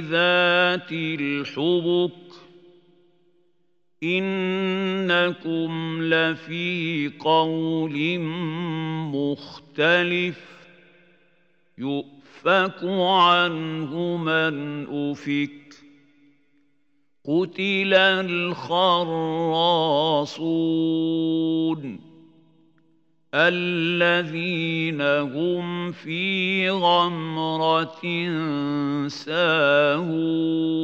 ذات الحبك إنكم لفي قول مختلف يؤفك عنه من أفك قتل الخراصون الذين هم في غمرة ساهون.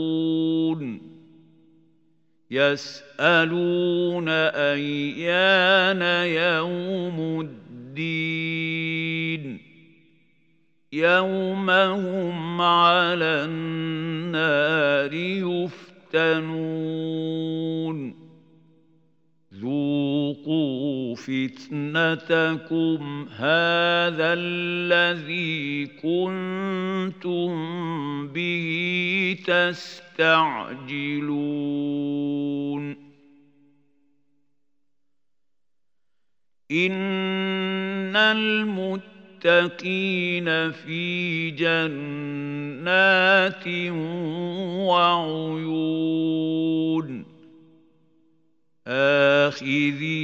يسألون أيان يوم الدين. يوم هم على النار يفتنون. ذوقوا فتنتكم هذا الذي كنتم به تستعجلون. إن المتقين في جنات وعيون. آخذين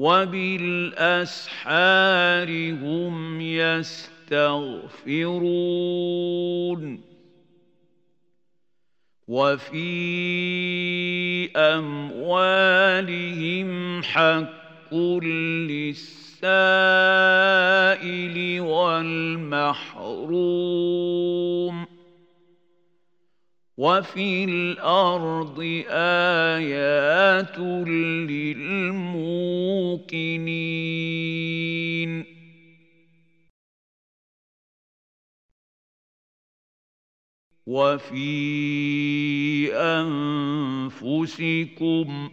وبالأسحار هم يستغفرون. وفي أموالهم حق للسائل والمحروم. وفي الأرض آيات للموقنين. وفي أنفسكم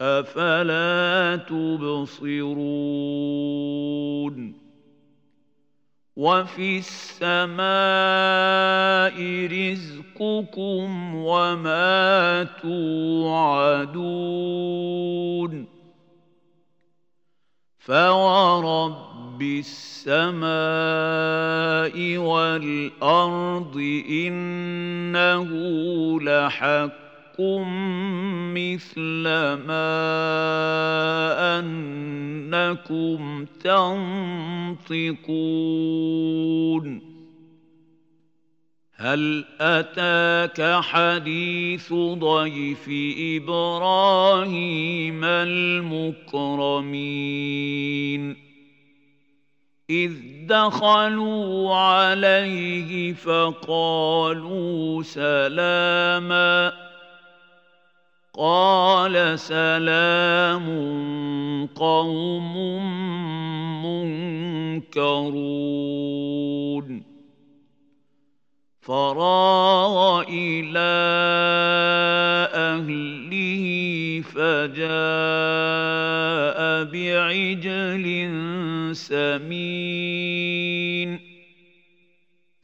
أفلا تبصرون. وفي السماء رزقكم وما توعدون فورب السماء والارض انه لحق مثل ما أنكم تنطقون هل أتاك حديث ضيف إبراهيم المكرمين إذ دخلوا عليه فقالوا سلاماً قال سلام قوم منكرون. فراغ إلى أهله فجاء بعجل سمين.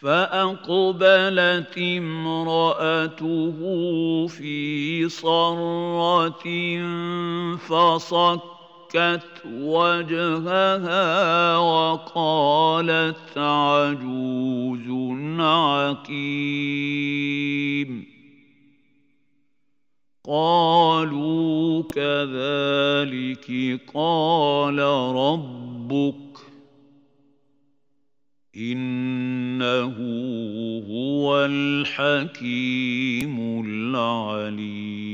فأقبلت امرأته في صرة فصكت وجهها وقالت عجوز عقيم. قالوا كذلك قال ربك إنه هو الحكيم العليم.